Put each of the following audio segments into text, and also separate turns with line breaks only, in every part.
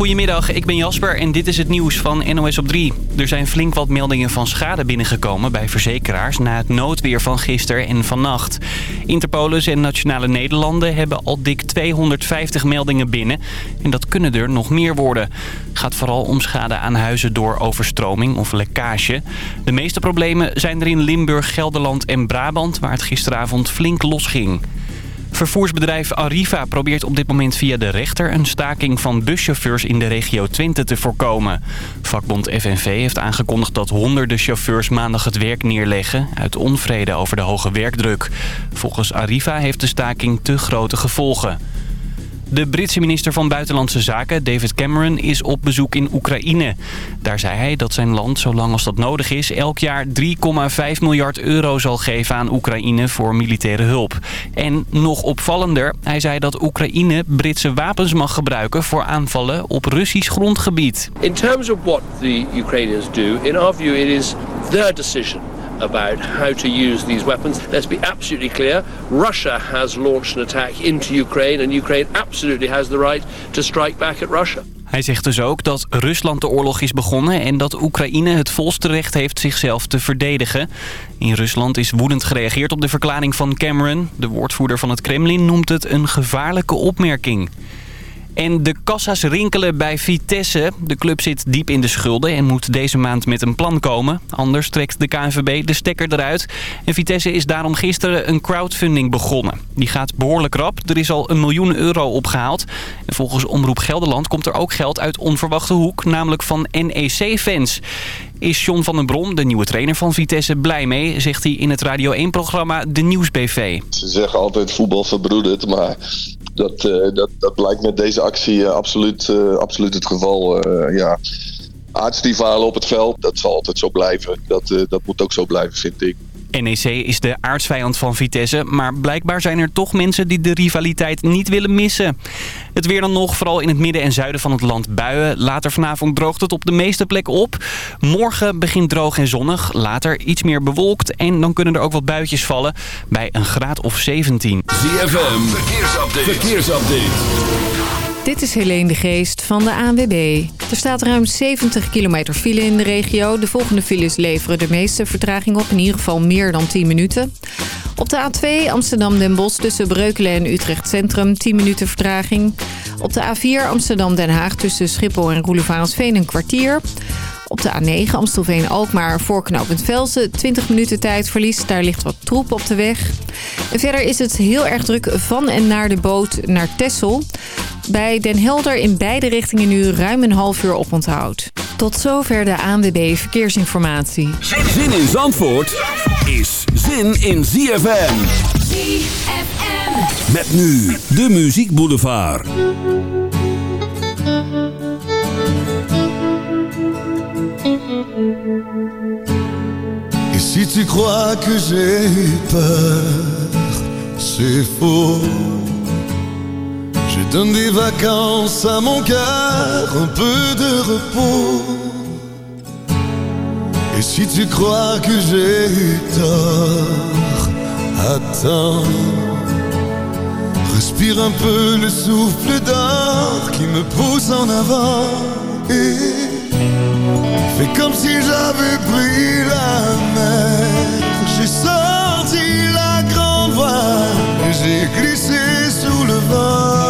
Goedemiddag, ik ben Jasper en dit is het nieuws van NOS op 3. Er zijn flink wat meldingen van schade binnengekomen bij verzekeraars... na het noodweer van gisteren en vannacht. Interpolis en Nationale Nederlanden hebben al dik 250 meldingen binnen. En dat kunnen er nog meer worden. Gaat vooral om schade aan huizen door overstroming of lekkage. De meeste problemen zijn er in Limburg, Gelderland en Brabant... waar het gisteravond flink losging. Vervoersbedrijf Arriva probeert op dit moment via de rechter een staking van buschauffeurs in de regio Twente te voorkomen. Vakbond FNV heeft aangekondigd dat honderden chauffeurs maandag het werk neerleggen uit onvrede over de hoge werkdruk. Volgens Arriva heeft de staking te grote gevolgen. De Britse minister van Buitenlandse Zaken, David Cameron, is op bezoek in Oekraïne. Daar zei hij dat zijn land, zolang als dat nodig is, elk jaar 3,5 miljard euro zal geven aan Oekraïne voor militaire hulp. En nog opvallender, hij zei dat Oekraïne Britse wapens mag gebruiken voor aanvallen op Russisch grondgebied.
In terms of what the Ukrainians do, in our view it is their decision about how to use these weapons. Let's be absolutely clear. Russia has launched an attack into Ukraine and Ukraine absolutely has the right to strike back at Russia.
Hij zegt dus ook dat Rusland de oorlog is begonnen... en dat Oekraïne het volste recht heeft zichzelf te verdedigen. In Rusland is woedend gereageerd op de verklaring van Cameron. De woordvoerder van het Kremlin noemt het een gevaarlijke opmerking. En de kassa's rinkelen bij Vitesse. De club zit diep in de schulden en moet deze maand met een plan komen. Anders trekt de KNVB de stekker eruit. En Vitesse is daarom gisteren een crowdfunding begonnen. Die gaat behoorlijk rap. Er is al een miljoen euro opgehaald. En volgens Omroep Gelderland komt er ook geld uit onverwachte hoek, namelijk van NEC-fans. Is John van den Brom, de nieuwe trainer van Vitesse, blij mee, zegt hij in het Radio 1-programma De Nieuwsbv.
Ze zeggen altijd voetbal verbroedert, maar dat, uh, dat, dat blijkt met deze actie uh, absoluut, uh, absoluut het geval. ja. Aardsrivalen op het veld, dat zal altijd zo blijven. Dat, dat moet ook zo blijven, vind ik.
NEC is de aardsvijand van Vitesse, maar blijkbaar zijn er toch mensen die de rivaliteit niet willen missen. Het weer dan nog, vooral in het midden en zuiden van het land buien. Later vanavond droogt het op de meeste plekken op. Morgen begint droog en zonnig, later iets meer bewolkt en dan kunnen er ook wat buitjes vallen bij een graad of 17.
ZFM, verkeersupdate. verkeersupdate.
Dit is Helene de Geest van de ANWB. Er staat ruim 70 kilometer file in de regio. De volgende files leveren de meeste vertraging op. In ieder geval meer dan 10 minuten. Op de A2 Amsterdam-Den Bosch tussen Breukelen en Utrecht Centrum 10 minuten vertraging. Op de A4 Amsterdam-Den Haag tussen Schiphol en Roelevarensveen een kwartier. Op de A9 Amstelveen-Alkmaar voor knooppunt Velsen. 20 minuten tijdverlies. Daar ligt wat troep op de weg. En verder is het heel erg druk van en naar de boot naar Texel. Bij Den Helder in beide richtingen nu ruim een half uur op onthoud. Tot zover de ANWB Verkeersinformatie.
Zin in Zandvoort is zin in ZFM. ZFM. Met nu de Muziek Boulevard.
Si tu crois que j'ai peur, c'est faux. Je donne des vacances à mon cœur, un peu de repos. Et si tu crois que j'ai tort, attends. Respire un peu le souffle d'or qui me pousse en avant. Et Fais comme si j'avais pris la mer. J'ai sorti la grande voile j'ai glissé sous le vent.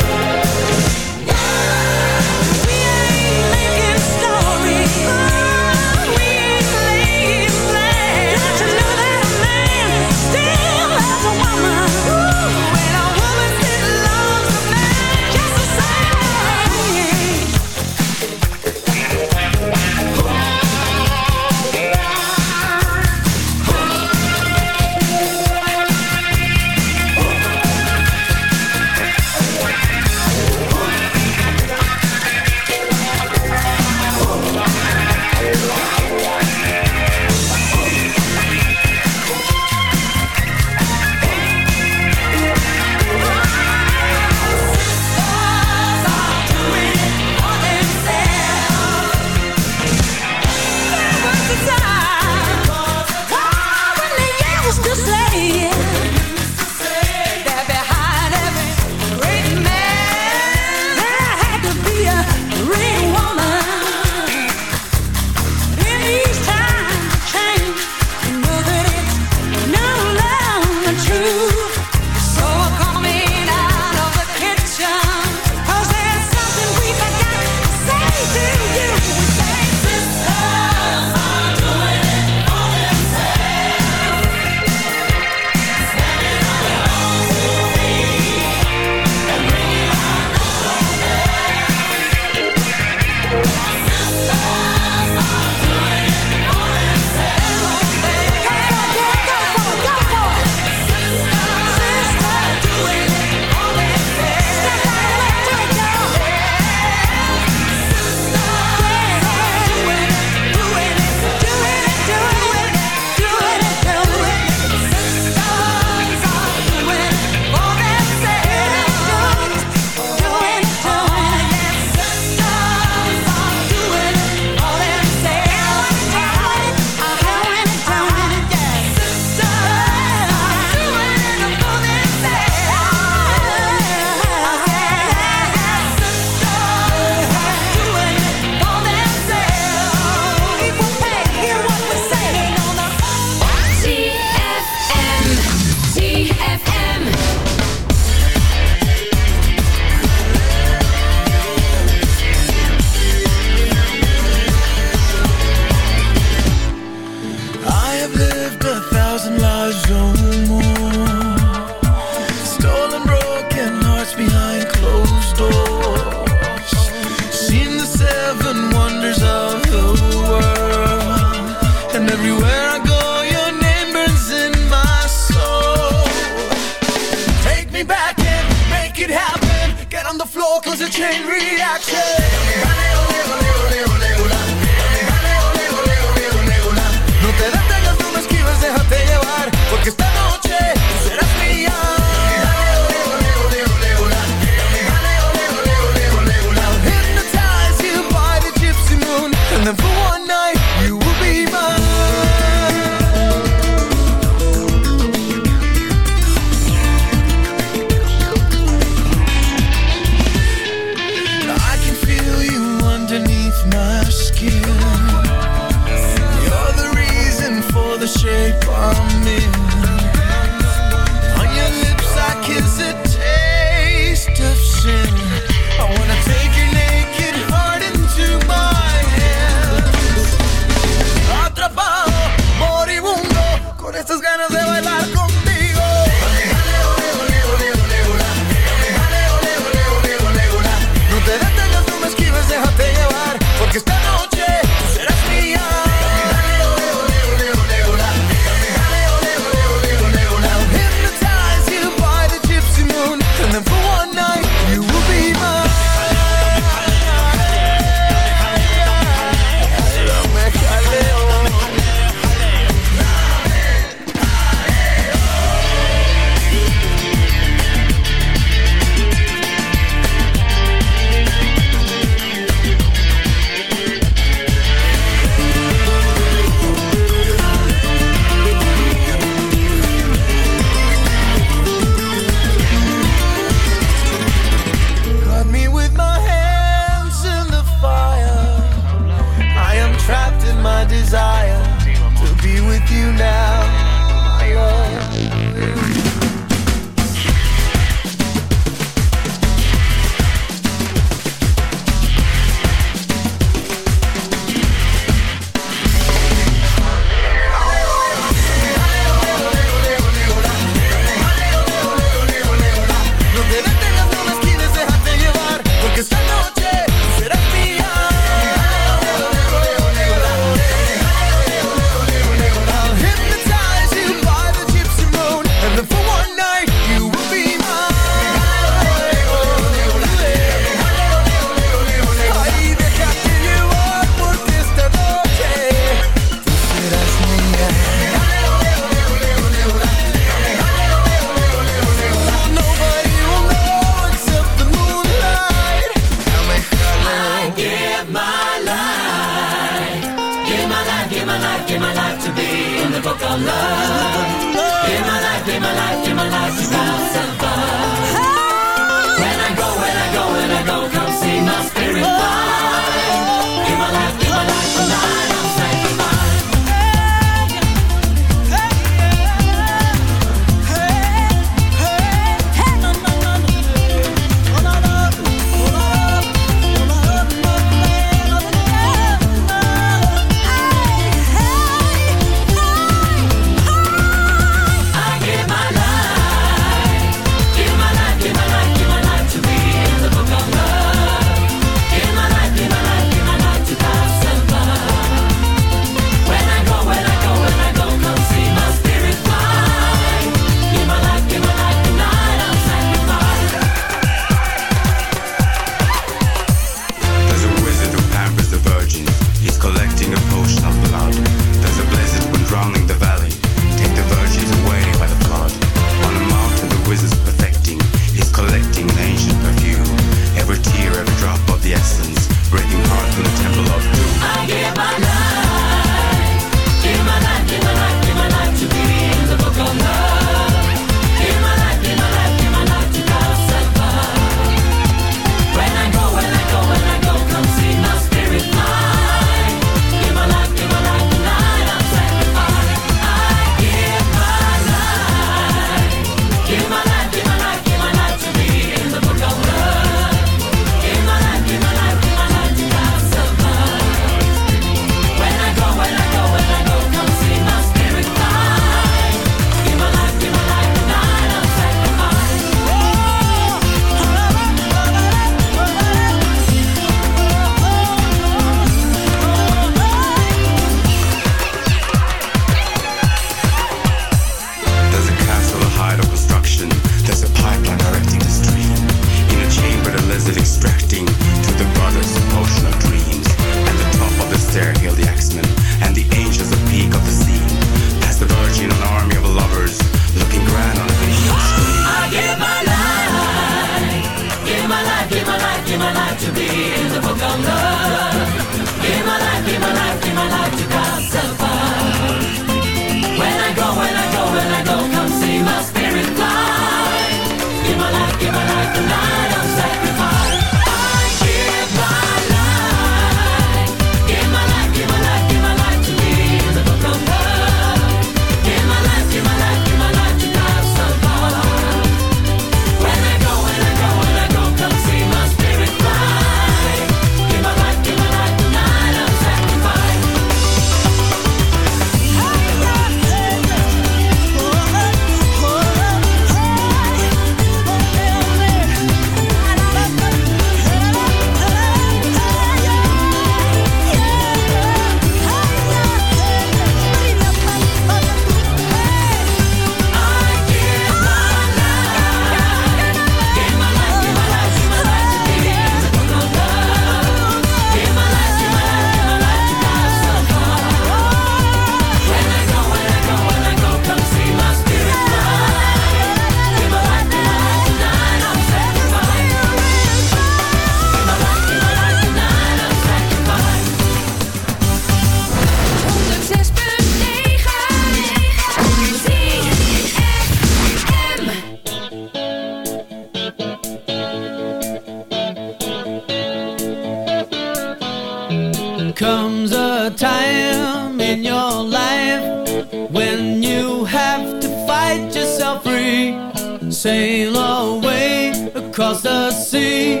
across the sea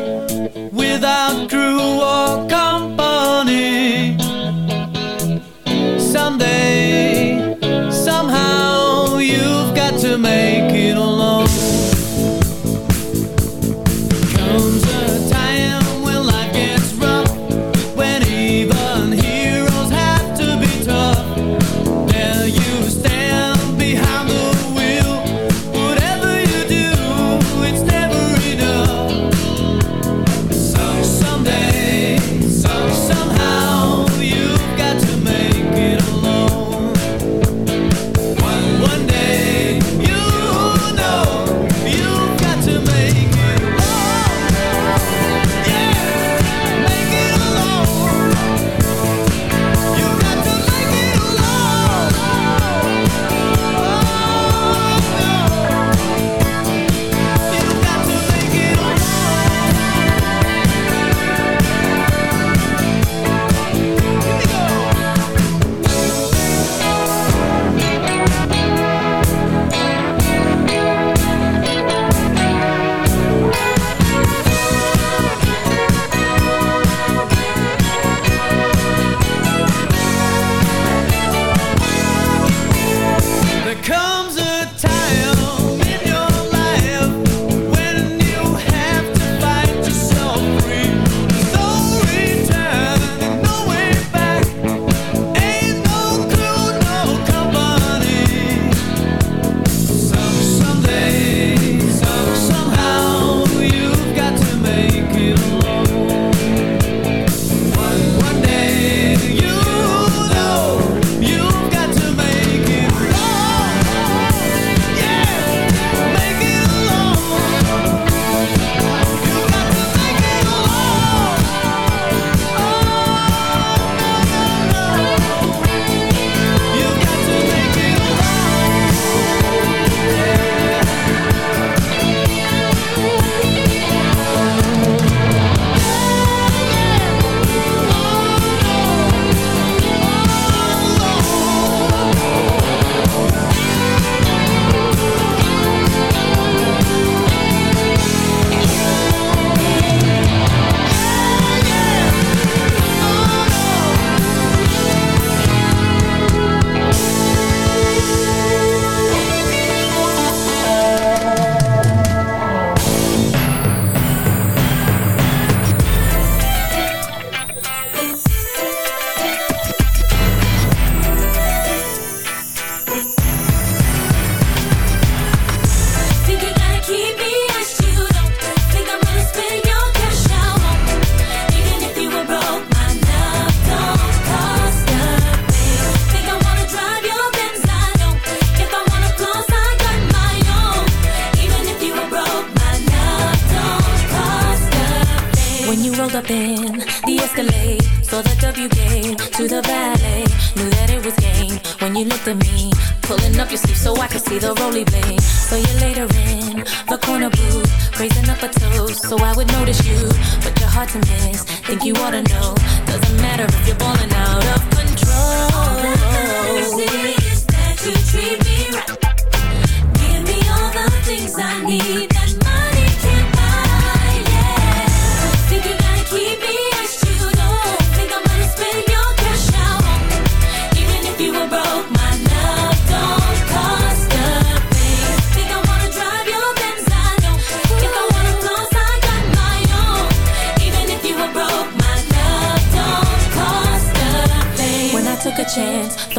without crew or company. Someday, somehow, you've got to make it.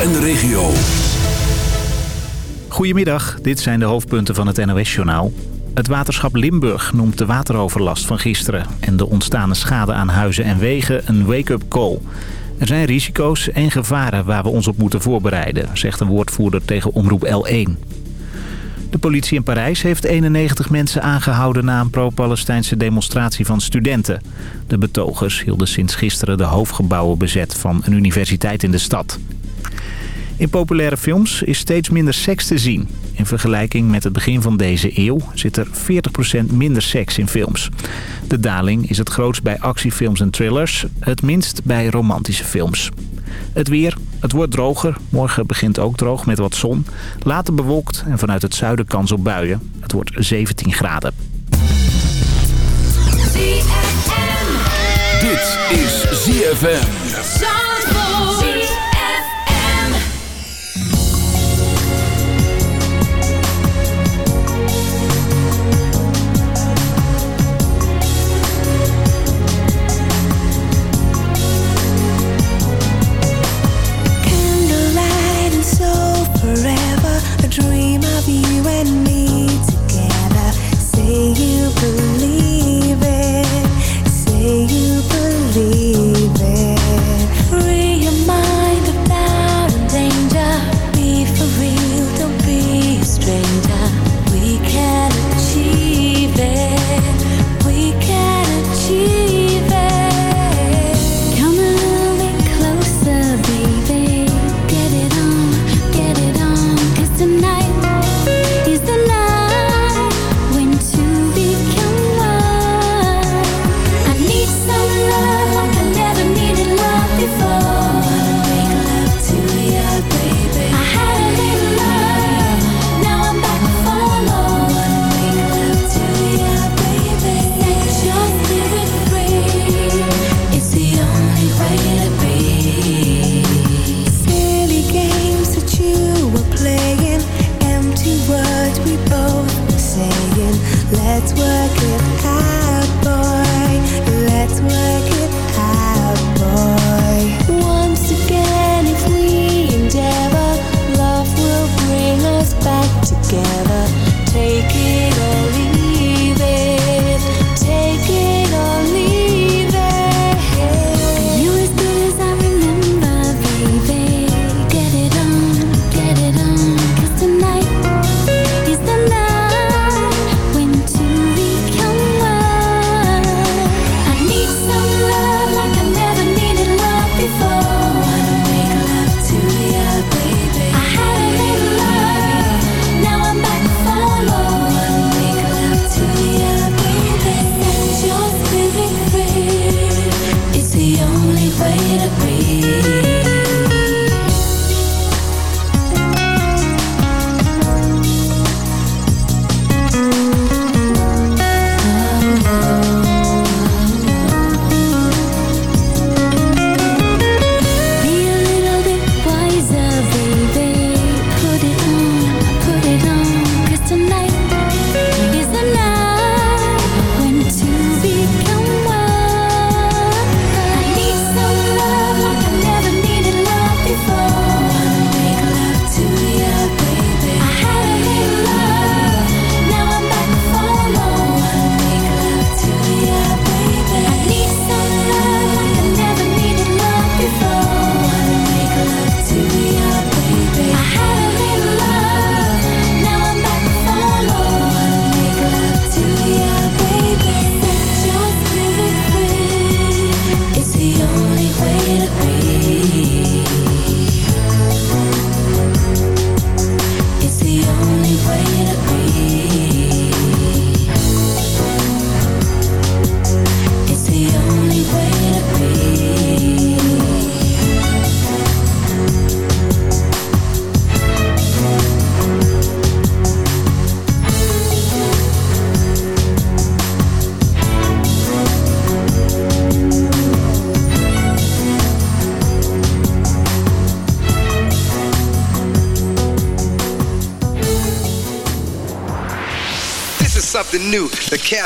en
de regio.
Goedemiddag, dit zijn de hoofdpunten van het NOS-journaal. Het waterschap Limburg noemt de wateroverlast van gisteren... en de ontstane schade aan huizen en wegen een wake-up call. Er zijn risico's en gevaren waar we ons op moeten voorbereiden... zegt een woordvoerder tegen Omroep L1. De politie in Parijs heeft 91 mensen aangehouden... na een pro-Palestijnse demonstratie van studenten. De betogers hielden sinds gisteren de hoofdgebouwen bezet... van een universiteit in de stad. In populaire films is steeds minder seks te zien. In vergelijking met het begin van deze eeuw zit er 40% minder seks in films. De daling is het grootst bij actiefilms en thrillers, het minst bij romantische films. Het weer, het wordt droger. Morgen begint ook droog met wat zon. Later bewolkt en vanuit het zuiden kans op buien. Het wordt 17 graden.
Dit is ZFM.
Forever. A dream of you and me together. Say you believe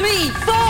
Three, four.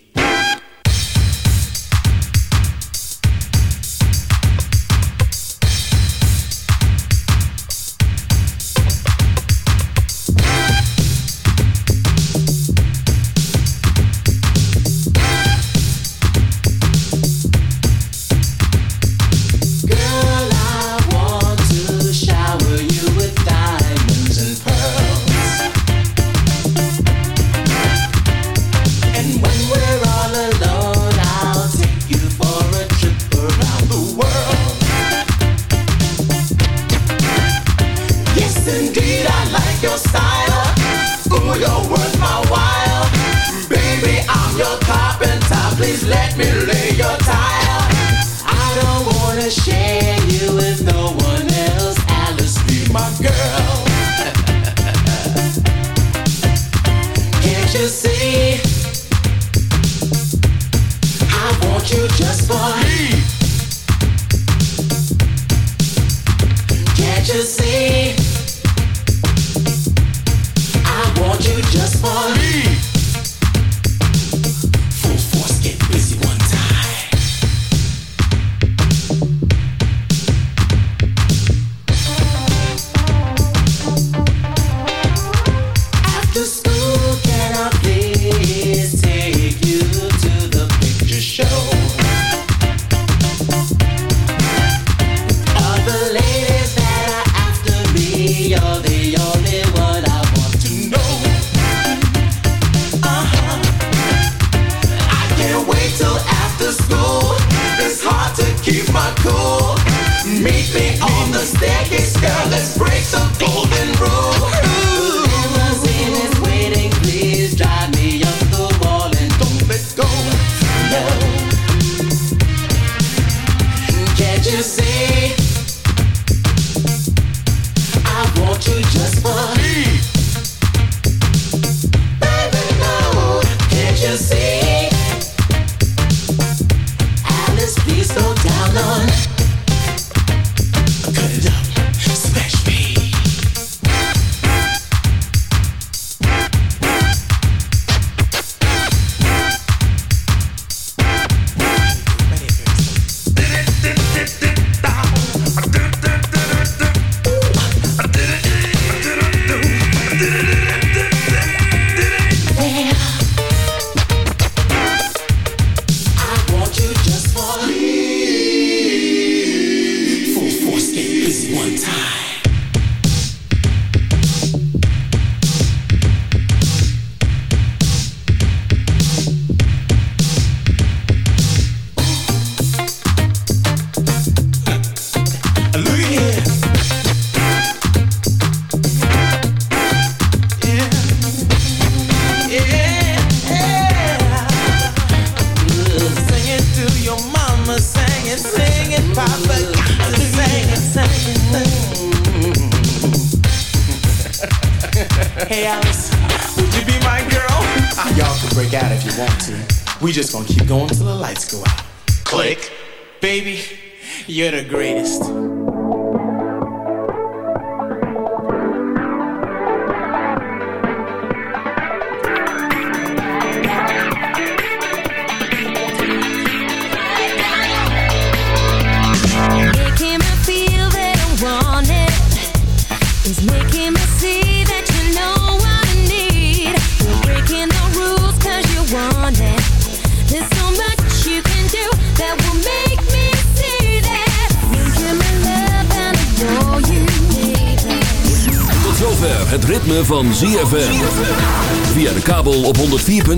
indeed I like your style. Ooh, you're worth my while. Baby, I'm your carpenter. Please let me lay your tile. I don't wanna share you with no one else. Alice, be my girl. Can't you see?